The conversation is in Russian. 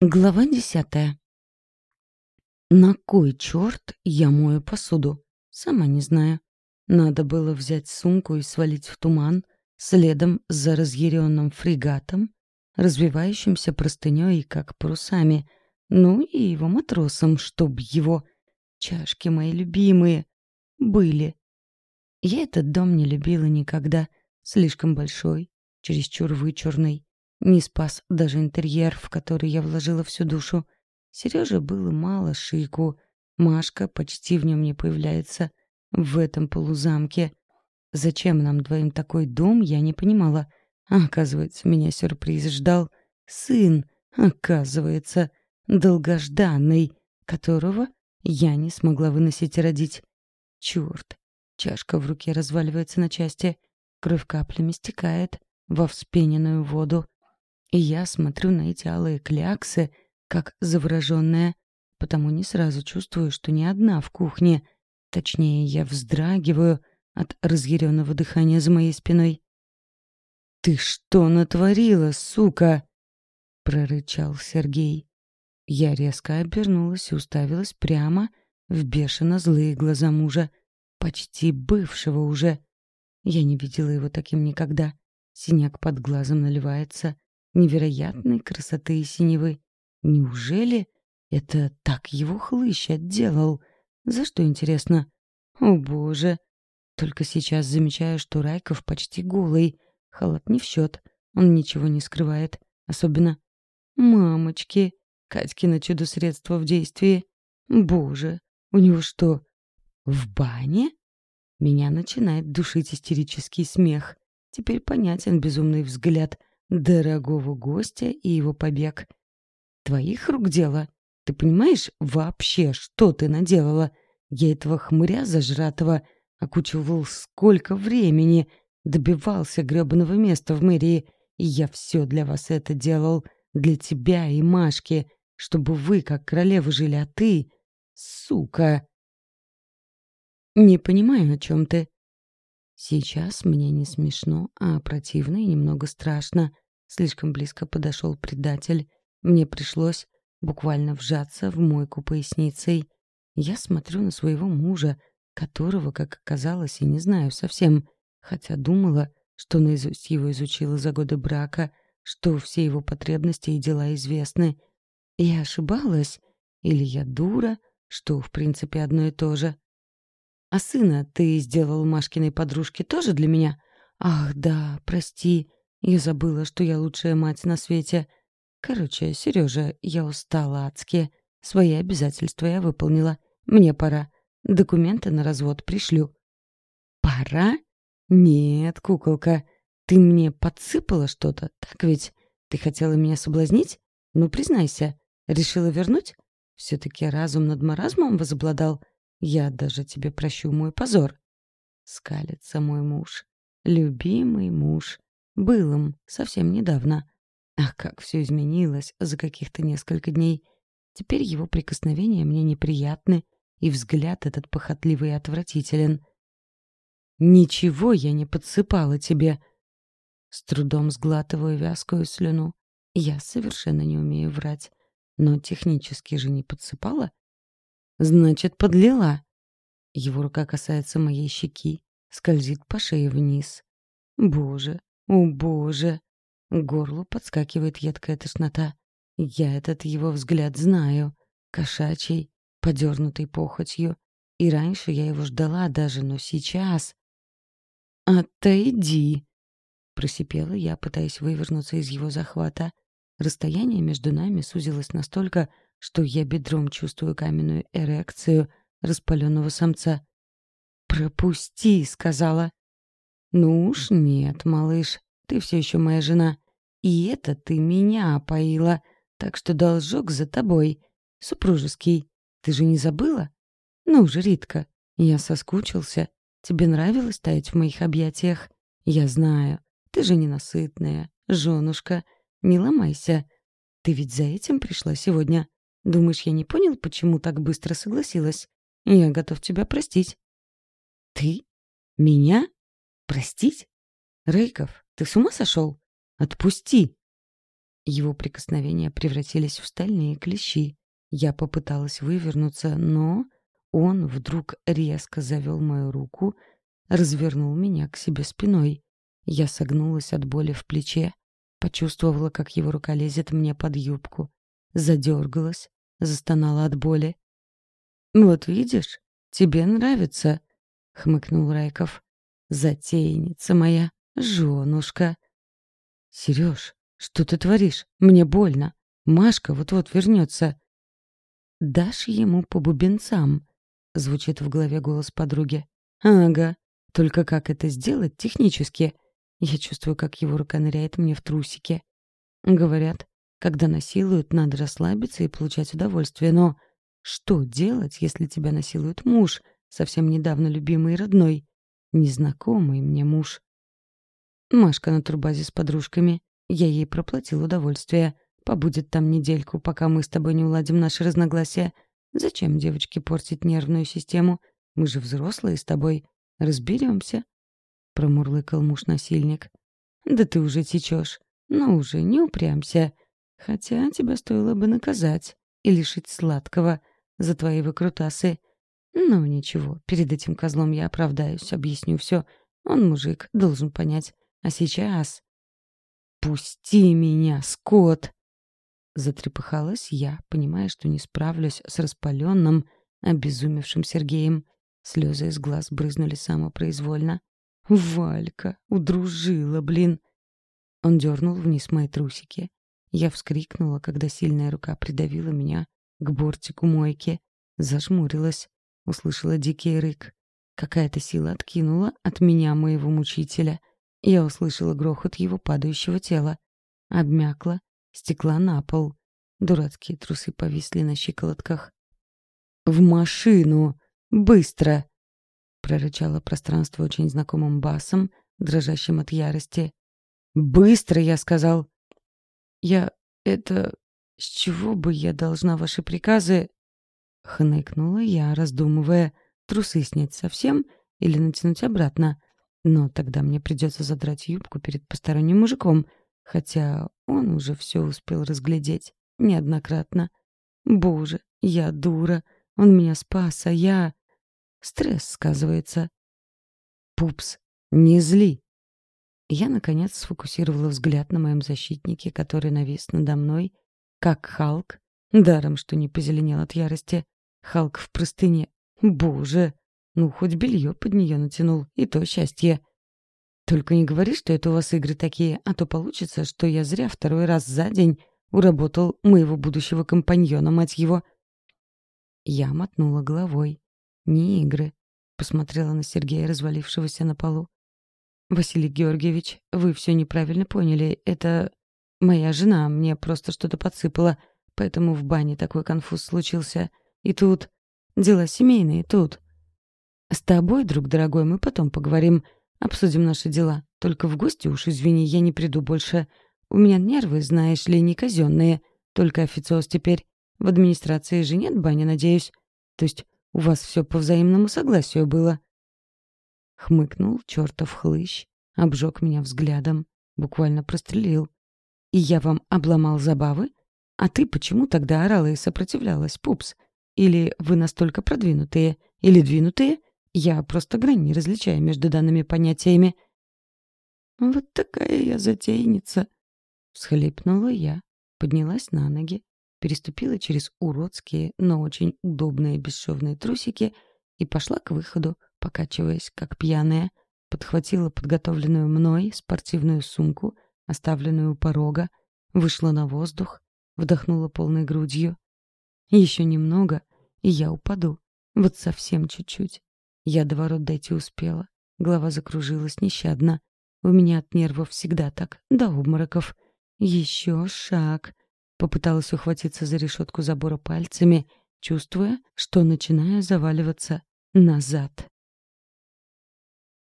Глава десятая. На кой черт я мою посуду? Сама не знаю. Надо было взять сумку и свалить в туман, следом за разъяренным фрегатом, развивающимся простыней как парусами, ну и его матросом, чтоб его чашки мои любимые были. Я этот дом не любила никогда, слишком большой, чересчур вычурный, не спас даже интерьер, в который я вложила всю душу. Сереже было мало шику. Машка почти в нем не появляется. В этом полузамке. Зачем нам двоим такой дом, я не понимала. А, оказывается, меня сюрприз ждал. Сын, оказывается, долгожданный, которого я не смогла выносить и родить. Черт, чашка в руке разваливается на части. Кровь каплями стекает во вспененную воду. И я смотрю на эти алые кляксы, как завороженная, потому не сразу чувствую, что не одна в кухне. Точнее, я вздрагиваю от разъяренного дыхания за моей спиной. «Ты что натворила, сука?» — прорычал Сергей. Я резко обернулась и уставилась прямо в бешено злые глаза мужа, почти бывшего уже. Я не видела его таким никогда. Синяк под глазом наливается, невероятной красоты и синевы. Неужели это так его хлыщ отделал? За что, интересно? О, боже! Только сейчас замечаю, что Райков почти голый. Халат не в счет. Он ничего не скрывает. Особенно «Мамочки!» Катькино чудо-средство в действии. «Боже! У него что, в бане?» Меня начинает душить истерический смех. Теперь понятен безумный взгляд, дорогого гостя и его побег. Твоих рук дело. Ты понимаешь вообще, что ты наделала? Я этого хмыря зажратого окучивал сколько времени, добивался грёбаного места в мэрии. И я все для вас это делал, для тебя и Машки, чтобы вы, как королевы, жили, а ты... Сука! Не понимаю, о чем ты. Сейчас мне не смешно, а противно и немного страшно. Слишком близко подошел предатель. Мне пришлось буквально вжаться в мойку поясницей. Я смотрю на своего мужа, которого, как оказалось, и не знаю совсем, хотя думала, что наизусть его изучила за годы брака, что все его потребности и дела известны. Я ошибалась? Или я дура? Что, в принципе, одно и то же. А сына ты сделал Машкиной подружке тоже для меня? Ах, да, прости. Я забыла, что я лучшая мать на свете. Короче, Сережа, я устала адски. Свои обязательства я выполнила. Мне пора. Документы на развод пришлю. Пора? Нет, куколка. Ты мне подсыпала что-то, так ведь? Ты хотела меня соблазнить? Ну, признайся. Решила вернуть? Все-таки разум над маразмом возобладал — я даже тебе прощу мой позор. Скалится мой муж. Любимый муж. Был им совсем недавно. Ах, как все изменилось за каких-то несколько дней. Теперь его прикосновения мне неприятны, и взгляд этот похотливый и отвратителен. «Ничего я не подсыпала тебе!» С трудом сглатываю вязкую слюну. Я совершенно не умею врать. Но технически же не подсыпала, Значит, подлила. Его рука касается моей щеки, скользит по шее вниз. Боже, о боже. К горлу подскакивает едкая тошнота. Я этот его взгляд знаю. Кошачий, подернутый похотью. И раньше я его ждала даже, но сейчас... «Отойди!» — просипела я, пытаясь вывернуться из его захвата. Расстояние между нами сузилось настолько, что я бедром чувствую каменную эрекцию распаленного самца. «Пропусти!» — сказала. «Ну уж нет, малыш, ты все еще моя жена. И это ты меня опоила, так что должок за тобой. Супружеский, ты же не забыла? Ну же, Ритка, я соскучился. Тебе нравилось стоять в моих объятиях? Я знаю, ты же ненасытная, женушка. Не ломайся. Ты ведь за этим пришла сегодня. Думаешь, я не понял, почему так быстро согласилась? Я готов тебя простить. Ты? Меня? Простить? Рейков, ты с ума сошел? Отпусти! Его прикосновения превратились в стальные клещи. Я попыталась вывернуться, но он вдруг резко завел мою руку, развернул меня к себе спиной. Я согнулась от боли в плече, почувствовала, как его рука лезет мне под юбку, задергалась, застонала от боли. «Вот видишь, тебе нравится», — хмыкнул Райков. «Затейница моя, женушка». «Сереж, что ты творишь? Мне больно. Машка вот-вот вернется». «Дашь ему по бубенцам», — звучит в голове голос подруги. «Ага, только как это сделать технически?» Я чувствую, как его рука ныряет мне в трусики. Говорят, когда насилуют, надо расслабиться и получать удовольствие, но что делать, если тебя насилует муж, совсем недавно любимый и родной, незнакомый мне муж? Машка на турбазе с подружками. Я ей проплатил удовольствие. Побудет там недельку, пока мы с тобой не уладим наши разногласия. Зачем девочке портить нервную систему? Мы же взрослые с тобой. Разберемся. Промурлыкал муж-насильник. Да ты уже течешь. Ну уже, не упрямся. Хотя тебя стоило бы наказать и лишить сладкого за твои выкрутасы. Ну, ничего, перед этим козлом я оправдаюсь, объясню все. Он мужик, должен понять. А сейчас... «Пусти меня, скот!» Затрепыхалась я, понимая, что не справлюсь с распаленным, обезумевшим Сергеем. Слезы из глаз брызнули самопроизвольно. «Валька! Удружила, блин!» Он дернул вниз мои трусики. Я вскрикнула, когда сильная рука придавила меня к бортику мойки, зажмурилась, услышала дикий рык. Какая-то сила откинула от меня моего мучителя. Я услышала грохот его падающего тела. Обмякла, стекла на пол. Дурацкие трусы повисли на щиколотках. «В машину! Быстро!» прорычало пространство очень знакомым басом, дрожащим от ярости. «Быстро!» — я сказал. Я... это... с чего бы я должна ваши приказы...» Хныкнула я, раздумывая, трусы снять совсем или натянуть обратно. Но тогда мне придется задрать юбку перед посторонним мужиком, хотя он уже все успел разглядеть неоднократно. Боже, я дура, он меня спас, а я... Стресс сказывается. Пупс, не зли, я, наконец, сфокусировала взгляд на моем защитнике, который навис надо мной, как Халк, даром, что не позеленел от ярости. Халк в простыне. Боже! Ну, хоть белье под нее натянул, и то счастье. Только не говори, что это у вас игры такие, а то получится, что я зря второй раз за день уработал моего будущего компаньона, мать его. Я мотнула головой. Не игры. Посмотрела на Сергея, развалившегося на полу. «Василий Георгиевич, вы все неправильно поняли. Это моя жена мне просто что-то подсыпала, поэтому в бане такой конфуз случился. И тут... Дела семейные тут. С тобой, друг дорогой, мы потом поговорим, обсудим наши дела. Только в гости уж, извини, я не приду больше. У меня нервы, знаешь ли, не казенные. Только официоз теперь. В администрации же нет бани, надеюсь. То есть у вас все по взаимному согласию было?» Хмыкнул чертов хлыщ, обжег меня взглядом, буквально прострелил. И я вам обломал забавы? А ты почему тогда орала и сопротивлялась, пупс? Или вы настолько продвинутые, или двинутые? Я просто грань не различаю между данными понятиями. Вот такая я затейница, всхлипнула я, поднялась на ноги, переступила через уродские, но очень удобные бесшовные трусики и пошла к выходу, покачиваясь, как пьяная, подхватила подготовленную мной спортивную сумку, оставленную у порога, вышла на воздух, вдохнула полной грудью. Еще немного, и я упаду. Вот совсем чуть-чуть. Я до ворот дойти успела. Голова закружилась нещадно. У меня от нервов всегда так, до обмороков. Еще шаг. Попыталась ухватиться за решетку забора пальцами, чувствуя, что начинаю заваливаться назад.